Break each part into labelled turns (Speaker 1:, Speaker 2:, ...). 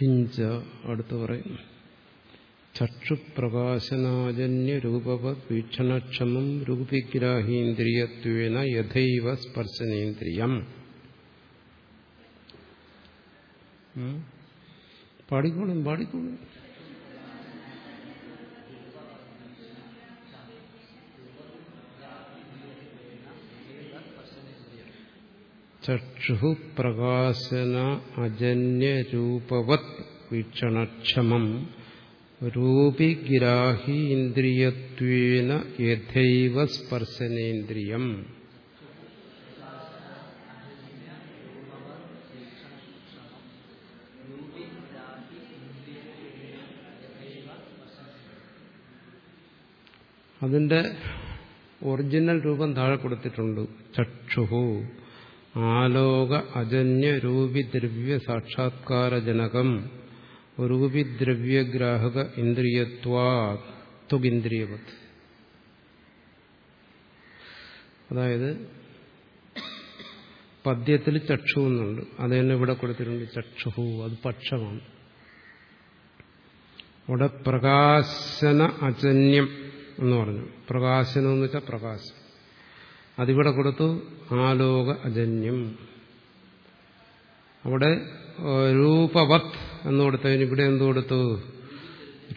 Speaker 1: കിഞ്ച അടുത്ത് പറയും. ചക്ഷുപ്രകാശനാജന്യ രൂപവത് വീക്ഷണക്ഷമം രൂപിഗ്രാഹീന്ദ്രിയത്വേന യഥൈവ സ്പർശനേന്ദ്രിയം. പാടിക്കോളും പാടിക്കോളും. ചക്ഷു പ്രകാശന അജന്യരൂപവത് വീക്ഷണക്ഷമം. രൂപിഗ്രാഹി ഇന്ദ്രിയത്വേന യഥൈവ സ്പർശനേന്ദ്രിയം. അതിന്റെ ഒറിജിനൽ രൂപം താഴെ കൊടുത്തിട്ടുണ്ട്. ചക്ഷുഹു ആലോക അജന്യ രൂപിദ്രവ്യ സാക്ഷാത്കാരജനകം. രൂപിദ്രവ്യഗ്രാഹക ഇന്ദ്രിയത്വാത്തുകിന്ദ്രിയവത് അതായത് പദ്യത്തിൽ ചക്ഷു എന്നുണ്ട്. അത് തന്നെ ഇവിടെ കൊടുത്തിട്ടുണ്ട് ചക്ഷുഹു. അത് പക്ഷമാണ്. അവിടെ പ്രകാശന അജന്യം എന്ന് പറഞ്ഞു. പ്രകാശനം എന്ന് വെച്ചാൽ പ്രകാശം. അതിവിടെ കൊടുത്തു ആലോക അജന്യം. അവിടെ രൂപവത് എന്ന് കൊടുത്തതിന് ഇവിടെ എന്ത് കൊടുത്തു?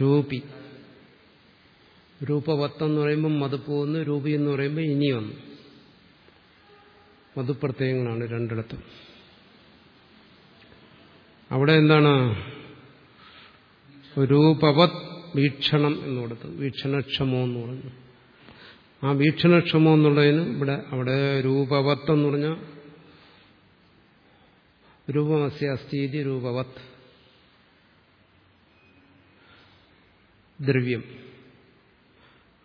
Speaker 1: രൂപി. രൂപവത്ത് എന്ന് പറയുമ്പോൾ മതുപ്പ് വന്നു രൂപി എന്ന് പറയുമ്പോൾ ഇനി വന്നു. മതുപ്രത്യയങ്ങളാണ് രണ്ടിടത്തും. അവിടെ എന്താണ്? രൂപവത് വീക്ഷണം എന്ന് കൊടുത്തു. വീക്ഷണക്ഷമോ എന്ന് പറഞ്ഞു. ആ വീക്ഷണക്ഷമം എന്നുള്ളതിന് ഇവിടെ അവിടെ രൂപവത്ത് എന്ന് പറഞ്ഞ രൂപമസ്യ അസ്ഥീതി രൂപവത് ദ്രവ്യം.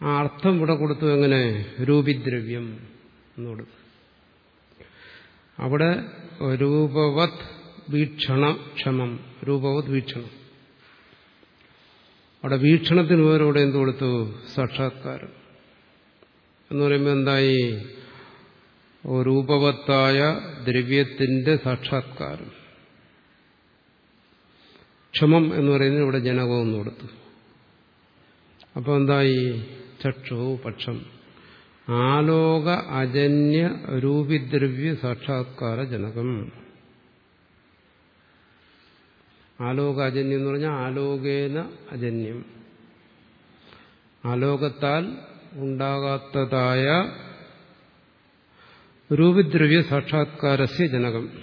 Speaker 1: ആ അർത്ഥം ഇവിടെ കൊടുത്തു എങ്ങനെ? രൂപിദ്രവ്യം എന്ന് കൊടുത്തു. അവിടെ രൂപവത് വീക്ഷണക്ഷമം. രൂപവത് വീക്ഷണം. അവിടെ വീക്ഷണത്തിന് പകരം ഇവിടെ എന്ത് കൊടുത്തു? സാക്ഷാത്കാരം. എന്ന് പറയുമ്പോൾ എന്തായി? രൂപവത്തായ ദ്രവ്യത്തിന്റെ സാക്ഷാത്കാരം. ക്ഷമം എന്ന് പറയുന്നത് ഇവിടെ ജനകമെന്ന് കൊടുത്തു. അപ്പോൾ എന്തായി? ചക്ഷു പക്ഷം. ആലോക അജന്യ രൂപിദ്രവ്യ സാക്ഷാത്കാര ജനകം. ആലോക അജന്യം എന്ന് പറഞ്ഞാൽ ആലോകേന അജന്യം. ആലോകത്താൽ ഉണ്ടാകാത്തതായ രൂപിദ്രവ്യ സാക്ഷാത്കാരസ്യ ജനകം.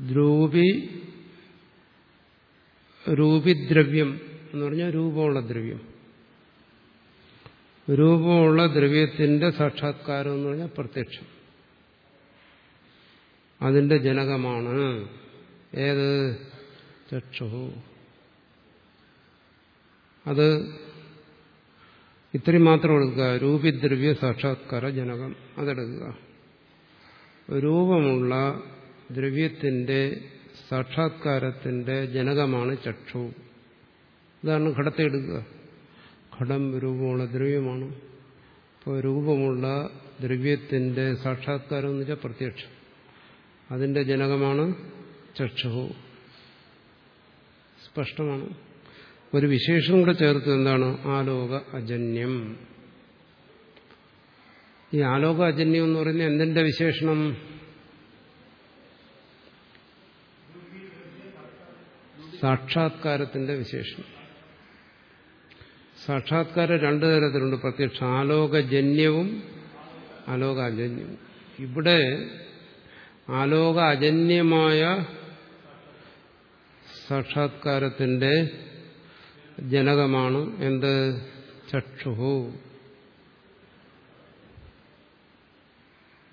Speaker 1: ദ്രൂപി രൂപിദ്രവ്യം എന്ന് പറഞ്ഞാൽ രൂപമുള്ള ദ്രവ്യം. രൂപമുള്ള ദ്രവ്യത്തിന്റെ സാക്ഷാത്കാരം എന്ന് പറഞ്ഞാൽ പ്രത്യക്ഷം. അതിന്റെ ജനകമാണ് ഏത്? ചക്ഷു അത് ഇത്രയും മാത്രം എടുക്കുക. രൂപിദ്രവ്യ സാക്ഷാത്കാര ജനകം. അതെടുക്കുക. രൂപമുള്ള ദ്രവ്യത്തിന്റെ സാക്ഷാത്കാരത്തിന്റെ ജനകമാണ് ചക്ഷു. ഇതാണ് ഘടത്തെ എടുക്കുക. ഘടം രൂപമുള്ള ദ്രവ്യമാണ്. ഇപ്പോൾ രൂപമുള്ള ദ്രവ്യത്തിന്റെ സാക്ഷാത്കാരം എന്ന് വെച്ചാൽ പ്രത്യക്ഷം. അതിന്റെ ജനകമാണ് ചക്ഷു. സ്പഷ്ടമാണ്. ഒരു വിശേഷം കൂടെ ചേർത്ത് എന്താണ്? ആലോക അജന്യം. ഈ ആലോക അജന്യം എന്ന് പറയുന്നത് എന്തിന്റെ വിശേഷണം? സാക്ഷാത്കാരത്തിന്റെ വിശേഷണം സാക്ഷാത്കാരം രണ്ടു തരത്തിലുണ്ട്. പ്രത്യക്ഷ ആലോകജന്യവും ആലോക അജന്യവും. ഇവിടെ ആലോക അജന്യമായ സാക്ഷാത്കാരത്തിന്റെ ജനകമാണ് എന്ത് ചക്ഷുഹു.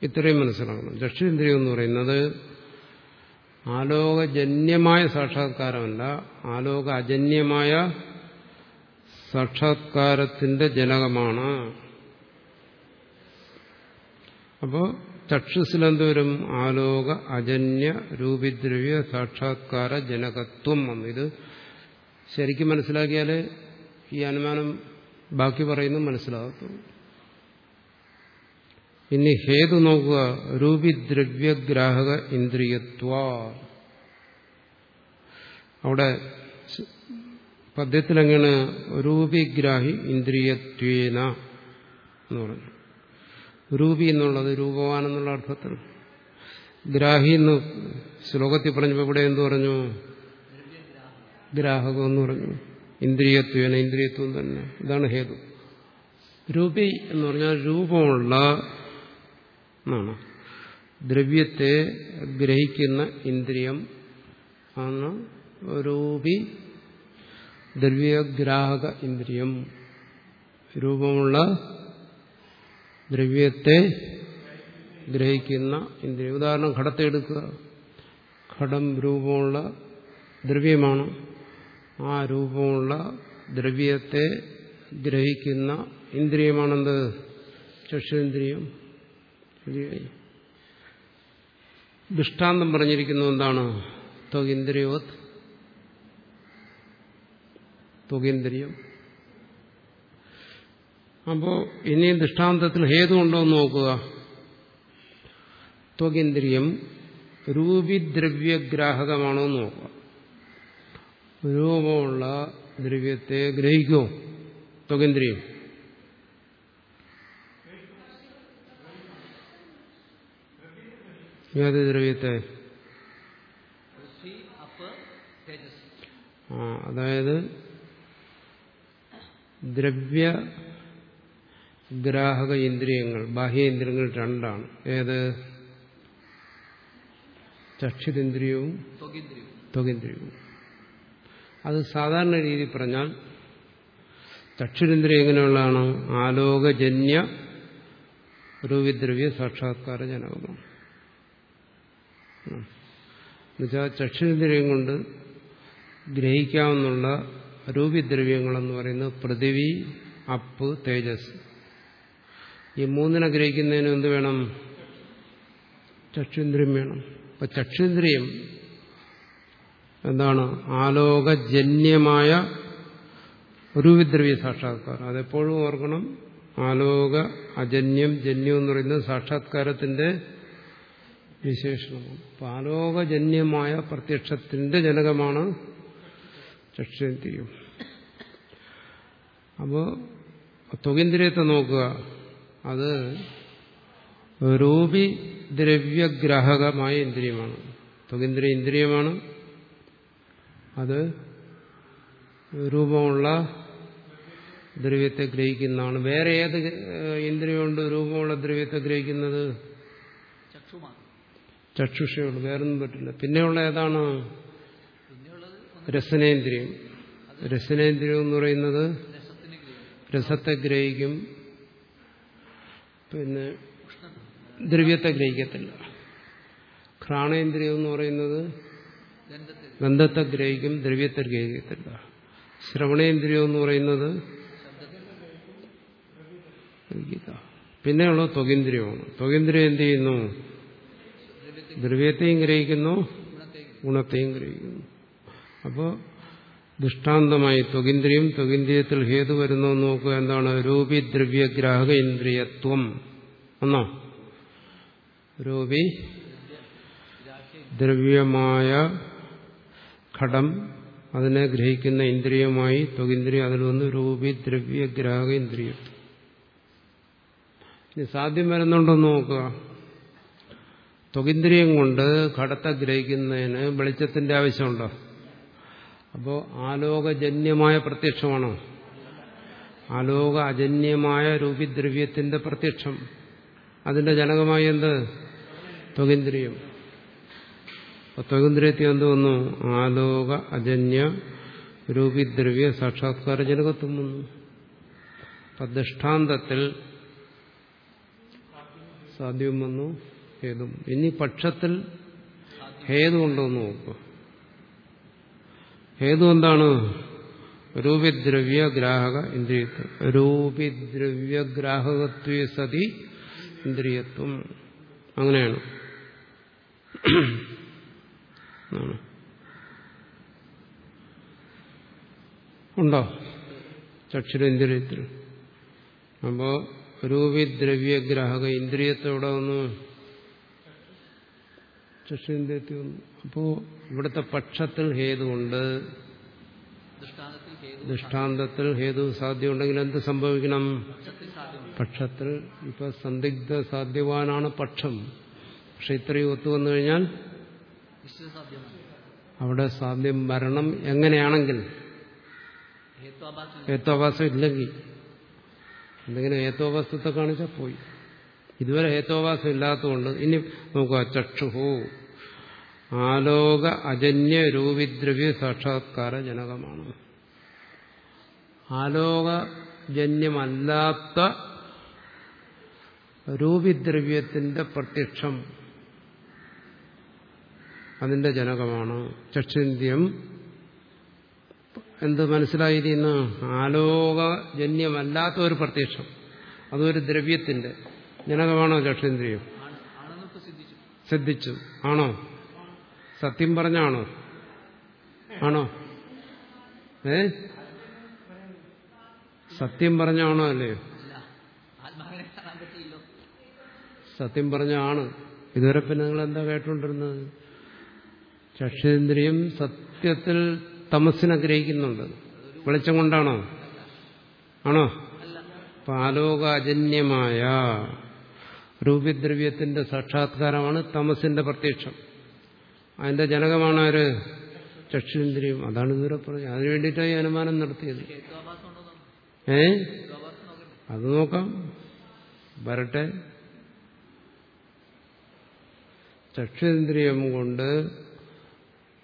Speaker 1: ഇത്രയും മനസ്സിലാക്കണം. ചക്ഷുന്ദ്രിയം എന്ന് പറയുന്നത് ആലോകജന്യമായ സാക്ഷാത്കാരമല്ല ആലോക അജന്യമായ സാക്ഷാത്കാരത്തിന്റെ ജനകമാണ്. അപ്പോൾ ചക്ഷുസിലെന്തോരും ആലോക അജന്യ രൂപിദ്രവ്യ സാക്ഷാത്കാര ജനകത്വം വന്നു. ഇത് ശരിക്കും മനസ്സിലാക്കിയാൽ ഈ അനുമാനം ബാക്കി പറയുന്നു മനസ്സിലാകത്തുള്ളൂ. ഇനി ഹേതു നോക്കുക രൂപിദ്രവ്യഗ്രാഹക ഇന്ദ്രിയത്വ. അവിടെ പദ്യത്തിലെങ്ങനെ രൂപിഗ്രാഹി ഇന്ദ്രിയത്വേന എന്ന് പറഞ്ഞു. രൂപി എന്നുള്ളത് രൂപവാൻ എന്നുള്ള അർത്ഥത്തിൽ. ഗ്രാഹി എന്ന് ശ്ലോകത്തിൽ പറഞ്ഞപ്പോൾ ഇവിടെ എന്തു പറഞ്ഞു? ഗ്രാഹകം എന്ന് പറഞ്ഞു ഇന്ദ്രിയത്വേന ഇന്ദ്രിയത്വം തന്നെ. ഇതാണ് ഹേതു. രൂപി എന്ന് പറഞ്ഞാൽ രൂപമുള്ള എന്നാണ്. ദ്രവ്യത്തെ ഗ്രഹിക്കുന്ന ഇന്ദ്രിയം ആണ് രൂപി ദ്രവ്യഗ്രാഹക ഇന്ദ്രിയം. രൂപമുള്ള ദ്രവ്യത്തെ ഗ്രഹിക്കുന്ന ഇന്ദ്രിയം. ഉദാഹരണം ഘടത്തെ എടുക്കുക. ഘടം രൂപമുള്ള ദ്രവ്യമാണ്. ആ രൂപമുള്ള ദ്രവ്യത്തെ ഗ്രഹിക്കുന്ന ഇന്ദ്രിയമാണെന്ത്? ചക്ഷുന്ദ്രിയം ദൃഷ്ടാന്തം പറഞ്ഞിരിക്കുന്നു എന്താണ്? ത്വകിന്ദ്രിയോത്. ത്വകേന്ദ്രിയം. അപ്പോ ഇനി ദൃഷ്ടാന്തത്തിൽ ഹേതുണ്ടോ എന്ന് നോക്കുക. ത്വകേന്ദ്രിയം രൂപിദ്രവ്യഗ്രാഹകമാണോ എന്ന് നോക്കുക. രൂപമുള്ള ദ്രവ്യത്തെ ഗ്രഹിക്കുമോ ത്വകേന്ദ്രിയം. ഏത് ദ്രവ്യത്തെ? ആ അതായത് ദ്രവ്യ ഗ്രാഹക ഇന്ദ്രിയങ്ങൾ ബാഹ്യേന്ദ്രിയങ്ങൾ രണ്ടാണ്. ഏത്? ചക്ഷിതേന്ദ്രിയവും
Speaker 2: ത്വകിന്ദ്രിയം
Speaker 1: ത്വകേന്ദ്രിയവും. അത് സാധാരണ രീതി പറഞ്ഞാൽ ദക്ഷിണേന്ദ്രിയ എങ്ങനെയുള്ളതാണ്? ആലോകജന്യ രൂപിദ്രവ്യ സാക്ഷാത്കാര ജനകം എന്നുവെച്ചാൽ ചക്ഷുരേന്ദ്രിയം കൊണ്ട് ഗ്രഹിക്കാവുന്ന രൂപിദ്രവ്യങ്ങളെന്ന് പറയുന്നത് പൃഥിവി അപ്പ് തേജസ്. ഈ മൂന്നിനെ ഗ്രഹിക്കുന്നതിന് എന്ത് വേണം? ചക്ഷുന്ദ്രിയം വേണം. അപ്പൊ ചക്ഷുന്ദ്രിയം എന്താണ്? ആലോകജന്യമായ രൂപിദ്രവ്യ സാക്ഷാത്കാരം. അതെപ്പോഴും ഓർക്കണം. ആലോക അജന്യം ജന്യം എന്ന് പറയുന്നത് സാക്ഷാത്കാരത്തിന്റെ വിശേഷണമാണ് അപ്പൊ ആലോകജന്യമായ പ്രത്യക്ഷത്തിന്റെ ജനകമാണ് ചക്ഷേന്ദ്രിയം അപ്പോ ത്വകേന്ദ്രിയത്തെ നോക്കുക. അത് രൂപി ദ്രവ്യഗ്രാഹകമായ ഇന്ദ്രിയമാണ്. ത്വകേന്ദ്രിയ ഇന്ദ്രിയമാണ്. അത് രൂപമുള്ള ദ്രവ്യത്തെ ഗ്രഹിക്കുന്നതാണ്. വേറെ ഏത് ഇന്ദ്രിയമുണ്ട് രൂപമുള്ള ദ്രവ്യത്തെ ഗ്രഹിക്കുന്നത്? ചക്ഷുഷയുള്ളു വേറൊന്നും പറ്റില്ല. പിന്നെയുള്ള ഏതാണ്? രസനേന്ദ്രിയം. രസനേന്ദ്രിയം എന്ന് പറയുന്നത് രസത്തെ ഗ്രഹിക്കും. പിന്നെ ദ്രവ്യത്തെ ഗ്രഹിക്കത്തില്ല. ഘ്രാണേന്ദ്രിയം എന്ന് പറയുന്നത് ഗന്ധത്തെ ഗ്രഹിക്കും ദ്രവ്യത്തെ ഗ്രഹിക്കത്തില്ല. ശ്രവണേന്ദ്രിയം എന്ന് പറയുന്നത് പിന്നെയുള്ളത് ത്വകേന്ദ്രിയമാണ്. ത്വകേന്ദ്രിയം എന്ത് ചെയ്യുന്നു?
Speaker 2: ദ്രവ്യത്തെ
Speaker 1: ദ്രവ്യത്തെയും ഗ്രഹിക്കുന്നു
Speaker 2: ഗുണത്തെ
Speaker 1: ഗുണത്തെയും ഗ്രഹിക്കുന്നു. അപ്പോൾ ദൃഷ്ടാന്തമായി ത്വകിന്ദ്രിയം ത്വകിന്ദ്രിയത്തിൽ ഹേതു വരുന്നു നോക്കുക എന്താണ്? രൂപി ദ്രവ്യഗ്രാഹക ഇന്ദ്രിയത്വം. എന്നോ രൂപി ദ്രവ്യമായ ഘടം അതിനെ ഗ്രഹിക്കുന്ന ഇന്ദ്രിയമായി ത്വകിന്ദ്രിയം അതിൽ വന്ന് രൂപി ദ്രവ്യ ഗ്രാഹക ഇന്ദ്രിയം. ഇനി സാധ്യം വരുന്നുണ്ടെന്ന് നോക്കുക. ത്വകിന്ദ്രിയം കൊണ്ട് ഘടത്തെ ഗ്രഹിക്കുന്നതിന് വെളിച്ചത്തിന്റെ ആവശ്യമുണ്ടോ? അപ്പോൾ ആലോകജന്യമായ പ്രത്യക്ഷമാണോ? ആലോക അജന്യമായ രൂപിദ്രവ്യത്തിന്റെ പ്രത്യക്ഷം. അതിന്റെ ജനകമായി എന്ത്? ത്വകിന്ദ്രിയം അപ്പൊ ത്വകിന്ദ്രിയത്തിൽ എന്ത് വന്നു. ആലോക അജന്യ രൂപിദ്രവ്യ സാക്ഷാത്കാര ജനകത്വം വന്നു. അപ്പൊ സാധ്യം വന്നു ഹേതും. ഇനി പക്ഷത്തിൽ ഹേതു ഉണ്ടോ എന്ന് നോക്കുക ഹേതു എന്താണ്? രൂപിദ്രവ്യ ഗ്രാഹക ഇന്ദ്രിയത്വം. രൂപിദ്രവ്യ ഗ്രാഹകത്വേ സതി ഇന്ദ്രിയത്വം. അങ്ങനെയാണ്. ആണ്. ഉണ്ടോ? ചക്ഷുരേന്ദ്രിയത്തിൽ അപ്പോ രൂപി ദ്രവ്യഗ്രാഹക ഇന്ദ്രിയത്തോടെ ഒന്ന് ചക്ഷുരേന്ദ്രിയത്തിൽ വന്നു. അപ്പോ ഇവിടുത്തെ പക്ഷത്തിൽ ഹേതുണ്ട്
Speaker 2: ദൃഷ്ടാന്തത്തിൽ ഹേതു
Speaker 1: സാധ്യമുണ്ടെങ്കിൽ എന്ത് സംഭവിക്കണം?
Speaker 2: പക്ഷത്തിൽ
Speaker 1: ഇപ്പൊ സന്ദിഗ്ധ സാധ്യവാനാണ് പക്ഷം. പക്ഷെ ഇത്രയും ഒത്തു വന്നു കഴിഞ്ഞാൽ അവിടെ സാധ്യം വരണം എങ്ങനെയാണെങ്കിൽ?
Speaker 2: ഹേത്വാഭാസം
Speaker 1: ഇല്ലെങ്കിൽ. എന്തെങ്കിലും ഹേത്വാഭാസത്തെ കാണിച്ചാൽ പോയി. ഇതുവരെ ഹേത്വാഭാസം ഇല്ലാത്തതുകൊണ്ട് ഇനി നോക്കുക ചക്ഷുഹു ആലോക അജന്യ രൂപിദ്രവ്യ സാക്ഷാത്കാര ജനകമാണ്. ആലോകജന്യമല്ലാത്ത രൂപിദ്രവ്യത്തിന്റെ പ്രത്യക്ഷം അതിന്റെ ജനകമാണ്. ചക്ഷുന്ദ്യം എന്ത് മനസ്സിലായിരിക്കുന്നു ആലോകജന്യമല്ലാത്ത ഒരു പ്രത്യക്ഷം. അതൊരു ദ്രവ്യത്തിന്റെ ജനകമാണോ ചക്ഷേന്ദ്രിയം ശ്രദ്ധിച്ചു ആണോ? സത്യം പറഞ്ഞാണോ? ആണോ? ഏ? സത്യം പറഞ്ഞാണോ
Speaker 2: അല്ല?
Speaker 1: സത്യം പറഞ്ഞാണ്. ഇതുവരെ പിന്നെ നിങ്ങൾ എന്താ കേട്ടുകൊണ്ടിരുന്നത്? ചക്ഷേന്ദ്രിയം സത്യത്തിൽ തമസിനെ ഗ്രഹിക്കുന്നുണ്ട് വെളിച്ചം കൊണ്ടാണോ? ആണോ? അപ്പൊ ആലോകാജന്യമായ രൂപദ്രവ്യത്തിന്റെ സാക്ഷാത്കാരമാണ് തമസിന്റെ പ്രത്യക്ഷം. അതിന്റെ ജനകമാണ് ആര്? ചക്ഷുന്ദ്രിയം അതാണ് ഇതുവരെ പറഞ്ഞത്. അതിനു വേണ്ടിയിട്ടാണ് ഈ അനുമാനം നടത്തിയത്. ഏ? അത് നോക്കാം. വരട്ടെ. ചക്ഷേന്ദ്രിയം കൊണ്ട്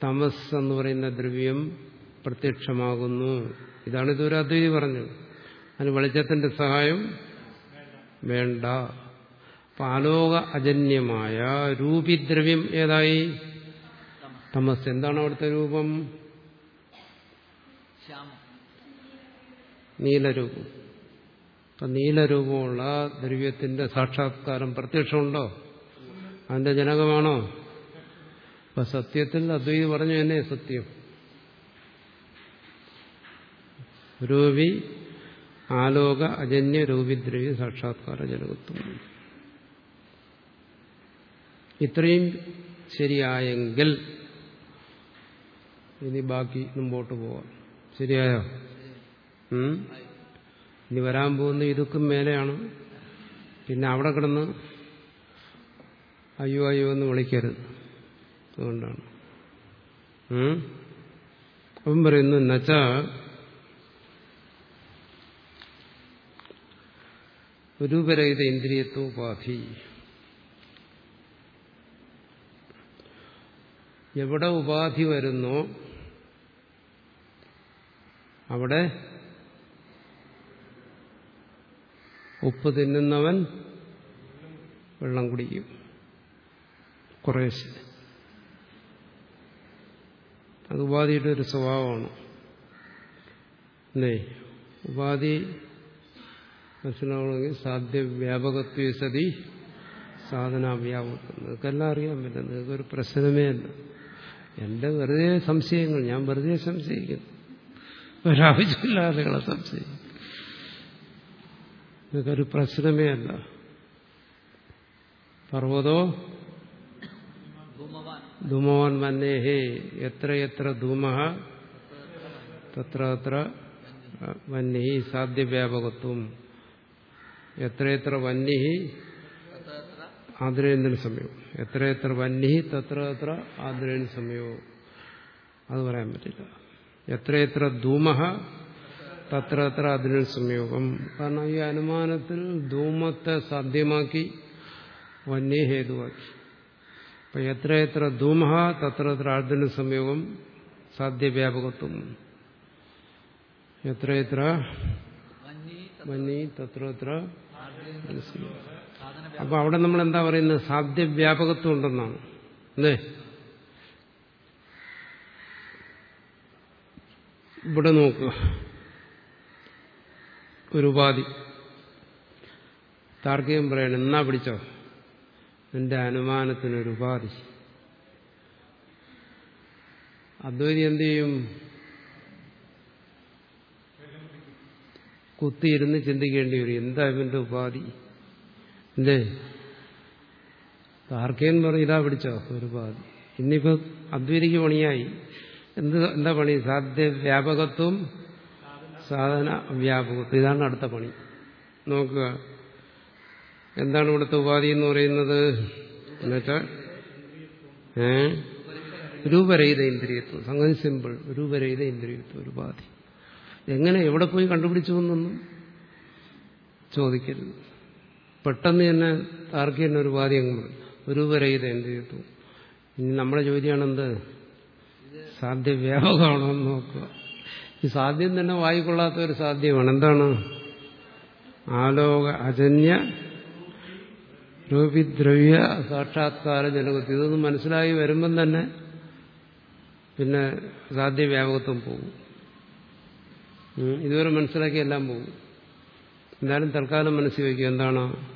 Speaker 1: തമസ് എന്ന് പറയുന്ന ദ്രവ്യം പ്രത്യക്ഷമാകുന്നു. ഇതാണ് ഇതൊരു അദ്വൈതി പറഞ്ഞത്. അതിന് വെളിച്ചത്തിന്റെ സഹായം വേണ്ട. അപ്പൊ ആലോക അജന്യമായ രൂപിദ്രവ്യം ഏതായി? തമസ്. എന്താണ് അവിടുത്തെ രൂപം? നീലരൂപം. അപ്പൊ നീലരൂപമുള്ള ദ്രവ്യത്തിന്റെ സാക്ഷാത്കാരം പ്രത്യക്ഷമുണ്ടോ? അതിന്റെ ജനകമാണോ? അപ്പൊ സത്യത്തിൽ അദ്വൈതി പറഞ്ഞു തന്നെ സത്യം. രൂപി ആലോക അജന്യ രൂപിദ്രവ്യ സാക്ഷാത്കാര ജനകത്വം ഇത്രയും ശരിയായെങ്കിൽ ഇനി ബാക്കി മുമ്പോട്ട് പോവാം. ശരിയായോ? ഇനി വരാൻ പോകുന്ന ഇതുക്കും മേലെയാണ്. പിന്നെ അവിടെ കിടന്ന് അയ്യോ അയ്യോ എന്ന് വിളിക്കരുത്. അതുകൊണ്ടാണ്? അവൻ പറയുന്നു നച്ച രൂപരഹിത ഇന്ദ്രിയത്വോപാധി. എവിടെ ഉപാധി വരുന്നോ അവിടെ ഉപ്പ് തിന്നുന്നവൻ വെള്ളം കുടിക്കും. കുറേശ്ശെ. അത് ഉപാധിയുടെ ഒരു സ്വഭാവമാണ്. അല്ലേ? ഉപാധി മനസ്സിലാവണമെങ്കിൽ സാധ്യ വ്യാപകത്വ സതി സാധന വ്യാപകത്വം നിങ്ങൾക്കെല്ലാം അറിയാൻ പറ്റും. നിങ്ങൾക്കൊരു പ്രശ്നമേ അല്ല. എന്റെ വെറുതെ സംശയങ്ങൾ. ഞാൻ വെറുതെ സംശയിക്കുന്നു. ഒരാവശ്യമില്ലാതെ സംശയിക്കും നിങ്ങൾക്കൊരു പ്രശ്നമേ അല്ല. പർവതോ
Speaker 2: ധൂമവാൻ
Speaker 1: ധൂമവാൻ എത്ര എത്ര ധൂമ തത്ര അത്ര വന്യഹി സാധ്യവ്യാപകത്വം എത്ര എത്ര വന്നി
Speaker 2: തത്ര തത്ര
Speaker 1: സമയവും എത്ര എത്ര വന്നി തത്ര അത്ര ആദ്രേന്ദ്രൻ സമയവും അത് പറയാൻ പറ്റില്ല. എത്ര എത്ര ധൂമ തത്ര അത്ര അതിനൊരു സംയോഗം കാരണം ഈ അനുമാനത്തിൽ ധൂമത്തെ സാധ്യമാക്കി വന്യ ഹേതുവാക്കി. അപ്പൊ എത്ര എത്ര ധൂമഹ തത്ര എത്ര ആർദ്ദന സംയോഗം സാധ്യവ്യാപകത്വം. എത്ര എത്ര?
Speaker 2: വന്നി
Speaker 1: തത്ര എത്ര അപ്പൊ അവിടെ നമ്മൾ എന്താ പറയുന്നത്? സാധ്യവ്യാപകത്വം ഉണ്ടെന്നാണ്. അല്ലേ? ഇവിടെ നോക്കുക ഒരു ഉപാധി. താർക്കികം പറയണം എന്നാ പിടിച്ചോ? നിന്റെ അനുമാനത്തിനൊരു ഉപാധി അദ്വൈതി എന്ത് ചെയ്യും? കുത്തിയിരുന്ന് ചിന്തിക്കേണ്ടി വരും. എന്താ ഇവന്റെ ഉപാധി? അല്ലേ? താർക്കേൻ പറഞ്ഞു ഇതാ പിടിച്ചോ ഒരു ഉപാധി. ഇന്നിപ്പോ അദ്വൈതിക്ക് പണിയായി. എന്ത് എന്താ പണി? സാധ്യ വ്യാപകത്വം സാധന വ്യാപകത്വം. ഇതാണ് അടുത്ത പണി. നോക്കുക. എന്താണ് ഇവിടുത്തെ ഉപാധി എന്ന് പറയുന്നത്? എന്നുവെച്ചാൽ ഏ? രൂപരഹിത ഇന്ദ്രിയത്വം. സംഗതി സിമ്പിൾ രൂപരഹിത ഇന്ദ്രിയത്വം ഒരു ഉപാധി. എങ്ങനെ എവിടെ പോയി കണ്ടുപിടിച്ചു എന്നൊന്നും ചോദിക്കരുത്. പെട്ടെന്ന് തന്നെ തന്നെ ഒരു ഉപാധി അങ്ങ് രൂപരഹിത ഇന്ദ്രിയത്വം. ഇനി നമ്മുടെ ജോലിയാണെന്ത് സാധ്യ വ്യാപകമാണോ എന്ന് നോക്കുക. ഈ സാധ്യം തന്നെ വായിക്കൊള്ളാത്ത ഒരു സാധ്യമാണ്. എന്താണ്? ആലോക അജന്യ രൂപിദ്രവ്യ സാക്ഷാത്കാര ജനകത്വം ഇതൊന്നും മനസ്സിലായി വരുമ്പം തന്നെ പിന്നെ സാധ്യ വ്യാപകത്വം പോകും ഇതുവരെ മനസ്സിലാക്കി എല്ലാം പോകും. എന്തായാലും തൽക്കാലം മനസ്സിൽ വയ്ക്കുക എന്താണ്?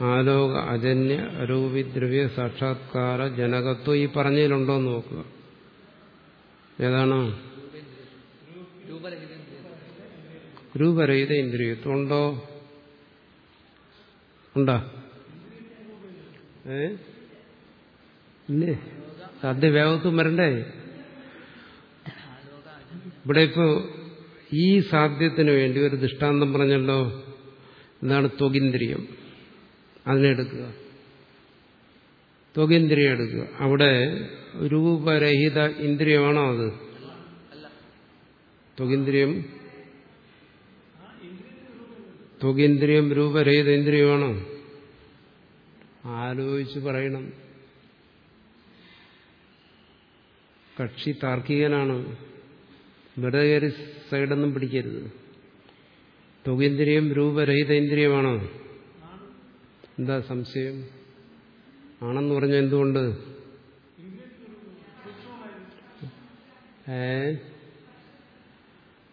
Speaker 1: ആലോക അജന്യ രൂപിദ്രവ്യ സാക്ഷാത്കാര ജനകത്വം ഈ പറഞ്ഞതിലുണ്ടോ എന്ന് നോക്കുക. ഏതാണ്?
Speaker 2: രൂപരഹിത
Speaker 1: ഇന്ദ്രിയത്വം. ഉണ്ടോ? ഉണ്ടോ? ഏ? സാധ്യ വ്യാപകത്വം വരണ്ടേ? ഇവിടെ ഇപ്പോ ഈ സാധ്യത്തിന് വേണ്ടി ഒരു ദൃഷ്ടാന്തം പറഞ്ഞല്ലോ. എന്താണ് ത്വകിന്ദ്രിയം അതിനെടുക്കുക ത്വകിന്ദ്രിയം എടുക്കുക. അവിടെ രൂപരഹിത ഇന്ദ്രിയമാണോ അത്? ത്വകിന്ദ്രിയം ത്വകിന്ദ്രിയം രൂപരഹിത ഇന്ദ്രിയമാണോ? ആലോചിച്ച് പറയണം. കക്ഷി താർക്കികനാണ്. വെറുതെ സൈഡൊന്നും പിടിക്കരുത്. തുകേന്ദ്രിയം രൂപരഹിത ഇന്ദ്രിയമാണോ എന്താ സംശയം? ആണെന്ന് പറഞ്ഞ എന്തുകൊണ്ട്? ഏ?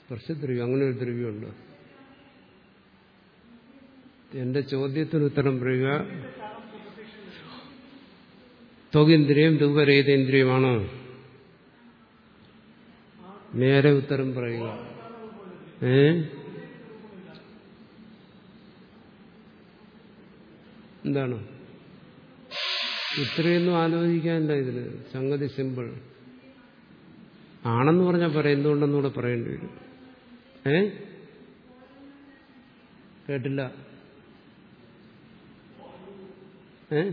Speaker 1: സ്പർശദ്രവ്യം അങ്ങനെ ഒരു ദ്രവ്യമുണ്ട്. എന്റെ ചോദ്യത്തിന് ഉത്തരം പറയുക. ത്വകിന്ദ്രിയം രൂപരഹിതേന്ദ്രിയമാണ് നേരെ ഉത്തരം പറയുക. ഏ? എന്താണ്? ഇത്രയൊന്നും ആലോചിക്കാനില്ല ഇതിന് സംഗതി സിമ്പിൾ ആണെന്ന് പറഞ്ഞാൽ പറയാം എന്തുകൊണ്ടെന്നൂടെ പറയേണ്ടി വരും. ഏ? കേട്ടില്ല. ഏ?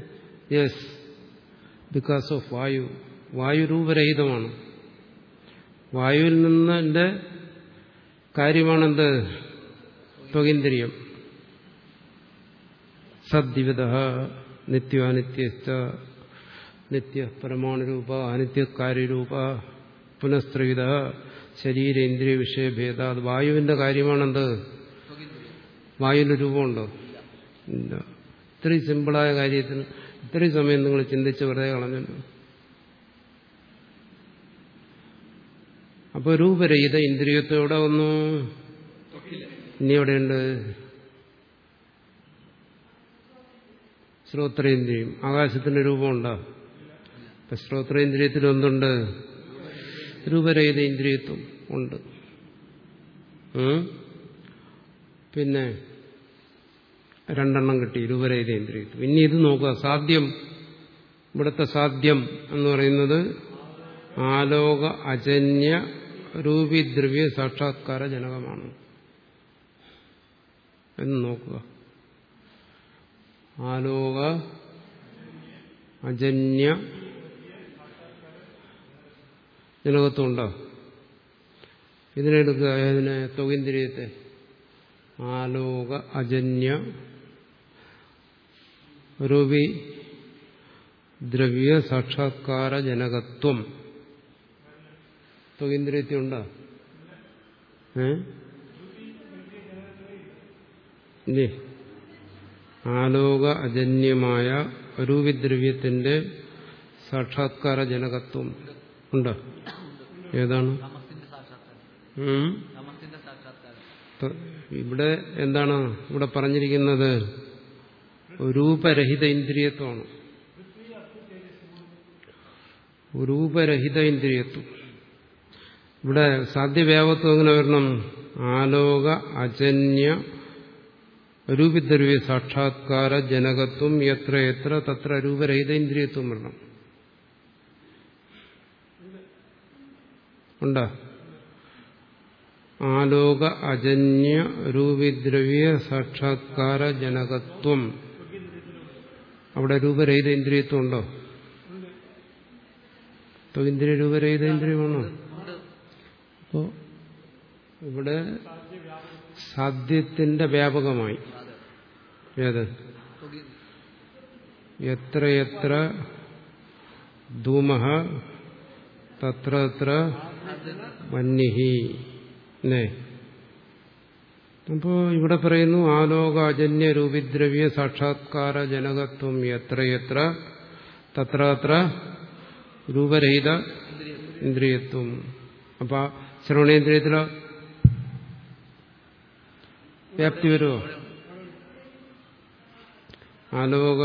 Speaker 1: യെസ് ബിക്കോസ് ഓഫ് വായു. വായു രൂപരഹിതമാണ്. വായുവിൽ നിന്ന് കാര്യമാണെന്ത്? ത്വകേന്ദ്രിയം. സദ്വിവിധ നിത്യാനിത്യസ്ഥ നിത്യ പരമാണുരൂപ അനിത്യകാര്യരൂപ പുനഃസ്ത്രീവിധ ശരീരേന്ദ്രിയ വിഷയഭേദ അത് വായുവിന്റെ കാര്യമാണെന്ത്? വായുവിന്റെ രൂപമുണ്ടോ? ഇല്ല. ഇത്രയും സിമ്പിളായ കാര്യത്തിന് ഇത്രയും സമയം നിങ്ങൾ ചിന്തിച്ച് വെറുതെ കളഞ്ഞല്ലോ. അപ്പൊ രൂപരഹിത ഇന്ദ്രിയത്വം എവിടെ വന്നു. ഇനി എവിടെയുണ്ട്? ശ്രോത്രേന്ദ്രിയം. ആകാശത്തിന്റെ രൂപമുണ്ടോ? ഇപ്പൊ ശ്രോത്രേന്ദ്രിയത്തിൽ എന്തുണ്ട്? രൂപരഹിത ഇന്ദ്രിയത്വം ഉണ്ട്? പിന്നെ രണ്ടെണ്ണം കിട്ടി ഇരുവരെ ഇതേന്ദ്രിയത്വം. ഇനി ഇത് നോക്കുക സാധ്യം ഇവിടുത്തെ സാധ്യം എന്ന് പറയുന്നത് ആലോക അജന്യ രൂപിദ്രവ്യ സാക്ഷാത്കാര ജനകമാണ്. എന്ന് നോക്കുക. ആലോക അജന്യ ജനകത്വം ഉണ്ടോ? ഇതിനെടുക്കുക ഇതിനെ തൊഗേന്ദ്രിയത്തെ ആലോക അജന്യ രൂപി ദ്രവ്യ സാക്ഷാത്കാര ജനകത്വം. ത്വകിന്ദ്രിയത്തിൽ ഏ? ആലോക അജന്യമായ രൂപിദ്രവ്യത്തിന്റെ സാക്ഷാത്കാര ജനകത്വം. ഉണ്ടോ? ഏതാണ്? ഇവിടെ എന്താണ് ഇവിടെ പറഞ്ഞിരിക്കുന്നത്? രൂപരഹിത ഇന്ദ്രിയത്വമാണ് രൂപരഹിത ഇന്ദ്രിയത്വം ഇവിടെ സാധ്യവ്യാപത്വം എങ്ങനെ വരണം? ആലോക അജന്യ രൂപിദ്രവ്യ സാക്ഷാത്കാര ജനകത്വം എത്ര എത്ര തത്ര രൂപരഹിത ഇന്ദ്രിയത്വം വരണം. ഉണ്ടോ? ആലോക അജന്യ രൂപിദ്രവ്യ സാക്ഷാത്കാര ജനകത്വം. അവിടെ രൂപരഹിത ഇന്ദ്രിയത്വം ഉണ്ടോ ഇന്ദ്രിയ രൂപരഹിത ഇന്ദ്രിയമാണോ
Speaker 2: അപ്പോൾ
Speaker 1: അപ്പോ ഇവിടെ സാധ്യത്തിന്റെ വ്യാപകമായി. ഏത്?
Speaker 2: എത്രയെത്ര
Speaker 1: എത്ര എത്ര ധൂമ തത്ര തത്ര അല്ലേ അപ്പോ ഇവിടെ പറയുന്നു ആലോകാജന്യ രൂപിദ്രവ്യ സാക്ഷാത്കാര ജനകത്വം എത്ര എത്ര തത്ര തത്ര രൂപരഹിത ഇന്ദ്രിയത്വം. അപ്പൊ ശ്രവണേന്ദ്രിയത്തിലോ? വ്യാപ്തി വരുമോ ആലോക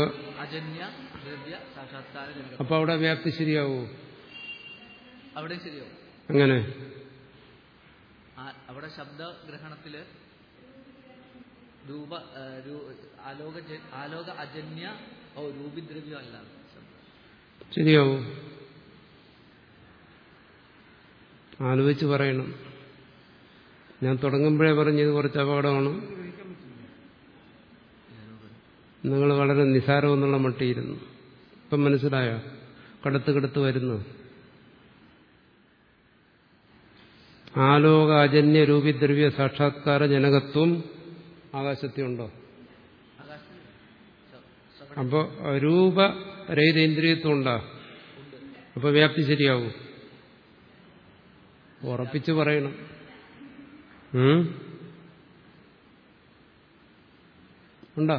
Speaker 1: അപ്പൊ അവിടെ വ്യാപ്തി ശരിയാവോ?
Speaker 2: അവിടെ ശരിയാവും.
Speaker 1: അങ്ങനെ.
Speaker 2: അവിടെ ശബ്ദഗ്രഹണത്തിൽ രൂപ ആലോക ആലോക അജന്യ ഓ രൂപിദ്രവ്യം അല്ല.
Speaker 1: ശരിയാവോ. ആലോചിച്ച് പറയണം. ഞാൻ തുടങ്ങുമ്പോഴേ പറഞ്ഞത് കുറച്ച് അപകടമാണ്. നിങ്ങൾ വളരെ നിസാരമെന്നുള്ള മട്ടിയിരുന്നു. ഇപ്പം മനസ്സിലായോ? കടുത്ത് കടുത്ത് വരുന്നു. ആലോക അജന്യ രൂപിദ്രവ്യ സാക്ഷാത്കാര ജനകത്വം ആകാശത്തിയുണ്ടോ
Speaker 2: ഉണ്ടോ
Speaker 1: അപ്പോ രൂപ രഹിത ഇന്ദ്രിയത്വം ഉണ്ടോ അപ്പൊ വ്യാപ്തി ശരിയാവും? ഉറപ്പിച്ച് പറയണം? ഉണ്ടോ?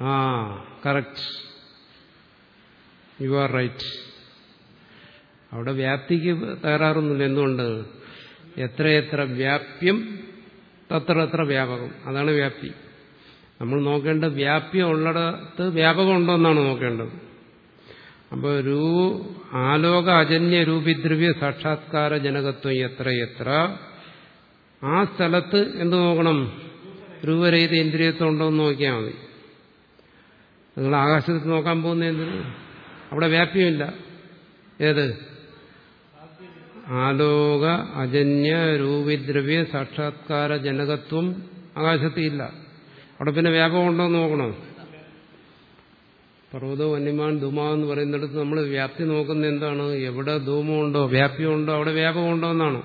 Speaker 1: ആ കറക്റ്റ്. You are right. അവിടെ വ്യാപ്തിക്ക് തകരാറൊന്നുമില്ല. എന്തുകൊണ്ട്? എത്രയെത്ര വ്യാപ്യം തത്ര എത്ര വ്യാപകം. അതാണ് വ്യാപ്തി. നമ്മൾ നോക്കേണ്ട വ്യാപ്യം ഉള്ളിടത്ത് വ്യാപകം ഉണ്ടോ എന്നാണ് നോക്കേണ്ടത്. അപ്പോൾ രൂ ആലോക അജന്യ രൂപിദ്രവ്യ സാക്ഷാത്കാര ജനകത്വം എത്ര എത്ര ആ സ്ഥലത്ത് എന്ത് നോക്കണം? രൂപരഹിത ഇന്ദ്രിയത്വം ഉണ്ടോ എന്ന് നോക്കിയാൽ മതി. നിങ്ങൾ ആകാശത്ത് നോക്കാൻ പോകുന്ന എന്തിന്? അവിടെ വ്യാപ്യമില്ല ഏത്? ആലോക അജന്യ രൂപിദ്രവ്യ സാക്ഷാത്കാര ജനകത്വം ആകാശത്തില്ല. അവിടെ പിന്നെ വ്യാപകം ഉണ്ടോ എന്ന് നോക്കണം? പർവതോ വന്യമാൻ ധൂമാ എന്ന് പറയുന്നിടത്ത് നമ്മൾ വ്യാപ്തി നോക്കുന്ന എന്താണ്? എവിടെ ധൂമമുണ്ടോ വ്യാപ്യമുണ്ടോ അവിടെ വ്യാപകമുണ്ടോ എന്നാണ്.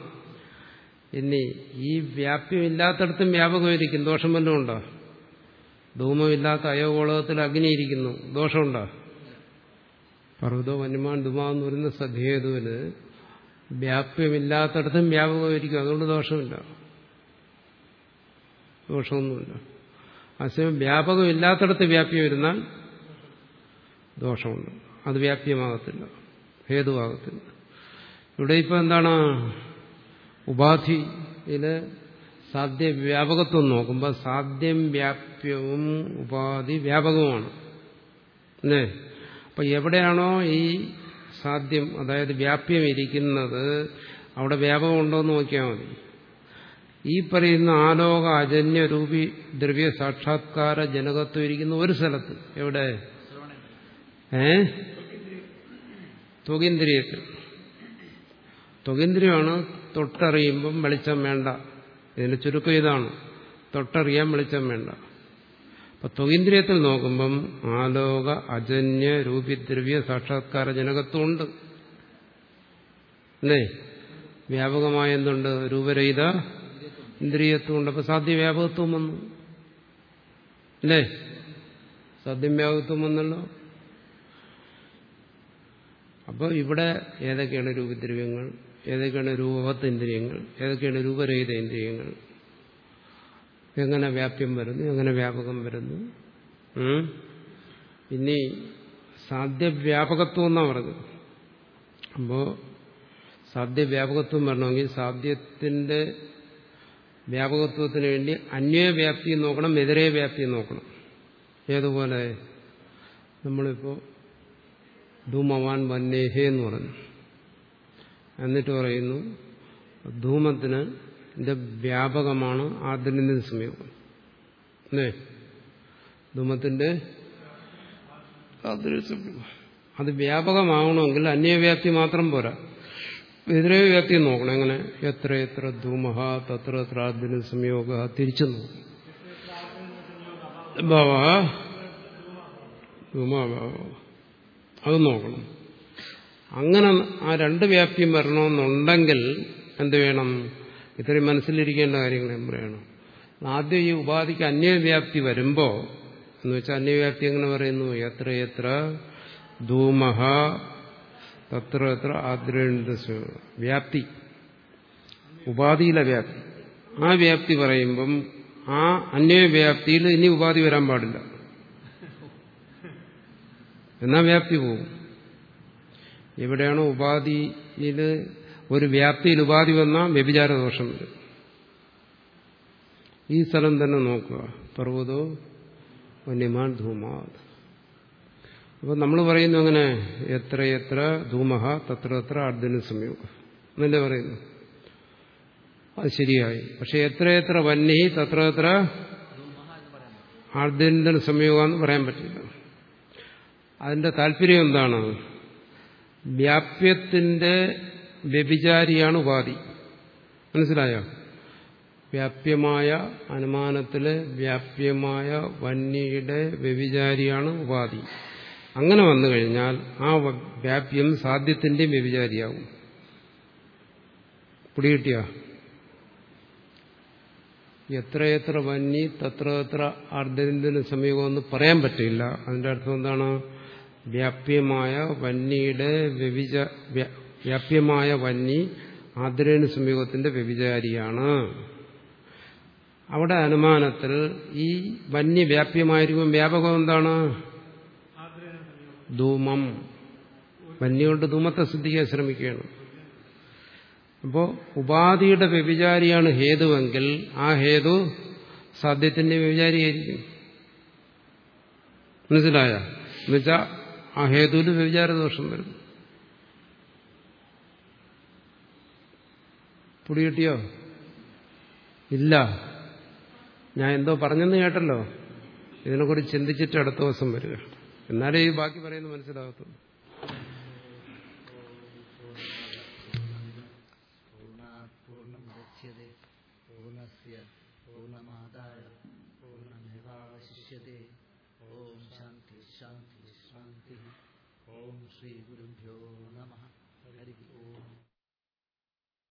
Speaker 1: ഇനി ഈ വ്യാപ്യമില്ലാത്തടത്തും വ്യാപകമായിരിക്കും ദോഷം വല്ലതും ഉണ്ടോ? ധൂമമില്ലാത്ത അയോഗോളകത്തിൽ അഗ്നിയിരിക്കുന്നു ദോഷമുണ്ടോ? പർവതോ വന്യമാൻ ധുമാ എന്ന് പറയുന്ന സദ്യഹേതുവിന് വ്യാപ്യമില്ലാത്തടത്തും വ്യാപകമായിരിക്കും. അതുകൊണ്ട് ദോഷമില്ല. ദോഷമൊന്നുമില്ല. അതേസമയം വ്യാപകമില്ലാത്തടത്ത് വ്യാപ്യം വരുന്നാൽ ദോഷമുണ്ട്. അത് വ്യാപ്യമാകത്തില്ല. ഹേതുവാകത്തില്ല. ഇവിടെ ഇപ്പം എന്താണ്? ഉപാധിയിൽ സാധ്യ വ്യാപകത്വം നോക്കുമ്പോൾ സാധ്യം വ്യാപ്യവും ഉപാധി വ്യാപകവുമാണ്. അല്ലേ? അപ്പം എവിടെയാണോ ഈ സാധ്യം അതായത് വ്യാപ്യം ഇരിക്കുന്നത് അവിടെ വ്യാപകം ഉണ്ടോ എന്ന് നോക്കിയാൽ മതി. ഈ പറയുന്ന ആലോക അജന്യ രൂപി ദ്രവ്യ സാക്ഷാത്കാര ജനകത്വം ഇരിക്കുന്ന ഒരു സ്ഥലത്ത് എവിടെ? ഏ? തുകേന്ദ്രിയത്തിൽ ത്വകേന്ദ്രിയമാണ് തൊട്ടറിയുമ്പം വെളിച്ചം വേണ്ട. ഇതിന്റെ ചുരുക്കം ഇതാണ്. തൊട്ടറിയാൻ വെളിച്ചം വേണ്ട. അപ്പൊ ത്വകേന്ദ്രിയത്തിൽ നോക്കുമ്പം ആലോക അജന്യ രൂപിദ്രവ്യ സാക്ഷാത്കാര ജനകത്വമുണ്ട്. അല്ലേ? വ്യാപകമായ എന്തുണ്ട്? രൂപരഹിത ഇന്ദ്രിയത്വമുണ്ട്. അപ്പൊ സാധ്യ വ്യാപകത്വം വന്നു. അല്ലേ? സാധ്യം വ്യാപകത്വം വന്നല്ലോ. അപ്പോൾ ഇവിടെ ഏതൊക്കെയാണ് രൂപദ്രവ്യങ്ങൾ? ഏതൊക്കെയാണ് രൂപവത്ത് ഇന്ദ്രിയങ്ങൾ? ഏതൊക്കെയാണ് രൂപരഹിത ഇന്ദ്രിയങ്ങൾ? എങ്ങനെ വ്യാപ്യം വരുന്നു എങ്ങനെ വ്യാപകം വരുന്നു? ഇനി സാധ്യവ്യാപകത്വം എന്നാണ് പറഞ്ഞത്? അപ്പോൾ സാധ്യവ്യാപകത്വം വരണമെങ്കിൽ സാധ്യത്തിന്റെ വ്യാപകത്വത്തിന് വേണ്ടി അന്യവ്യാപ്തി നോക്കണം എതിരെ വ്യാപ്തി നോക്കണം. ഏതുപോലെ? നമ്മളിപ്പോൾ ധൂമവാൻ വന്നേഹേ എന്ന് പറഞ്ഞു. എന്നിട്ട് പറയുന്നു ധൂമത്തിന് ഇതിന്റെ വ്യാപകമാണ് സംയോഗം അല്ലേ ധൂമത്തിന്റെ അത് വ്യാപകമാവണമെങ്കിൽ അന്യവ്യാപ്തി മാത്രം പോരാ. എതിരെ വ്യാപ്തി നോക്കണം. എങ്ങനെ? എത്ര എത്ര ധൂമഹ തത്ര എത്ര ആർദ്രനിന്ദന സംയോഗ തിരിച്ചു നോക്കണം. അത് നോക്കണം. അങ്ങനെ ആ രണ്ട് വ്യാപ്തിയും വരണമെന്നുണ്ടെങ്കിൽ എന്ത് വേണം? ഇത്രയും മനസ്സിലിരിക്കേണ്ട കാര്യങ്ങൾ ഞാൻ പറയണം. ആദ്യം ഈ ഉപാധിക്ക് അന്യവ്യാപ്തി വരുമ്പോൾ എന്ന് വെച്ചാൽ അന്യവ്യാപ്തി എങ്ങനെ പറയുന്നു? എത്ര എത്ര ധൂമഹ തത്ര എത്ര ആദ്രേണ്ട വ്യാപ്തി. ഉപാധിയിലെ വ്യാപ്തി. ആ വ്യാപ്തി പറയുമ്പം ആ അന്യവ്യാപ്തിയിൽ ഇനി ഉപാധി വരാൻ പാടില്ല. എന്നാ വ്യാപ്തി പോകും എവിടെയാണോ ഉപാധിയിൽ ഒരു വ്യാപ്തിയിൽ ഉപാധി വന്നാൽ വ്യഭിചാര ദോഷം വരും. ഈ സ്ഥലം തന്നെ നോക്കുക. പർവതോ വന്യമാൻ ധൂമാ അപ്പൊ നമ്മൾ പറയുന്നു അങ്ങനെ എത്ര എത്ര ധൂമഹ തത്ര എത്ര അർജുന സംയോഗം. എന്നല്ലേ പറയുന്നു? അത് ശരിയായി. പക്ഷെ എത്ര എത്ര വന്യഹി തത്ര എത്ര ആർദ്യന്തര സംയോഗം എന്ന് പറയാൻ പറ്റില്ല. അതിന്റെ താല്പര്യം എന്താണ്? വ്യാപ്യത്തിന്റെ വ്യഭിചാരിയാണ് ഉപാധി മനസ്സിലായോ? വ്യാപ്യമായ അനുമാനത്തിലെ വ്യാപ്യമായ വന്യയുടെ വ്യഭിചാരിയാണ് ഉപാധി അങ്ങനെ വന്നു കഴിഞ്ഞാൽ ആ വ്യാപ്യം സാധ്യത്തിന്റെയും വ്യഭിചാരിയാവും. പിടികിട്ടിയ? എത്രയെത്ര വന്നി തത്ര എത്ര അർദ്ധനിന്ദന സമീപം എന്ന് പറയാൻ പറ്റില്ല. അതിന്റെ അർത്ഥം എന്താണ്? വ്യാപ്യമായ വന്യയുടെ വ്യഭിച വ്യാപ്യമായ വന്നി ആദ്രേണ സംയോഗത്തിന്റെ വ്യഭിചാരിയാണ്. അവിടെ അനുമാനത്തിൽ ഈ വന്യ വ്യാപ്യമായിരിക്കും വ്യാപകം എന്താണ്? ധൂമം. വന്യകൊണ്ട് ധൂമത്തെ സിദ്ധിക്കാൻ ശ്രമിക്കുകയാണ്. അപ്പോൾ ഉപാധിയുടെ വ്യഭിചാരിയാണ് ഹേതുവെങ്കിൽ ആ ഹേതു സാധ്യത്തിന്റെ വ്യഭിചാരിയായിരിക്കും. മനസ്സിലായ? എന്നുവെച്ചാൽ ആ ഹേതുവിൽ വ്യഭിചാരദോഷം വരും. പുടികിട്ടിയോ ഇല്ല ഞാൻ എന്തോ പറഞ്ഞെന്ന് കേട്ടല്ലോ ഇതിനെക്കുറിച്ച് ചിന്തിച്ചിട്ട് അടുത്ത ദിവസം വരിക എന്നാലേ ഈ ബാക്കി പറയുന്നത് മനസ്സിലാകത്തുള്ളൂ
Speaker 2: पूर्णमुदच्यते पूर्णस्य पूर्णमादाय पूर्णमेवावशिष्यते ॐ शान्ति शान्ति शान्तिः ॐ श्रीगुरुभ्यो नमः हरिः ओम्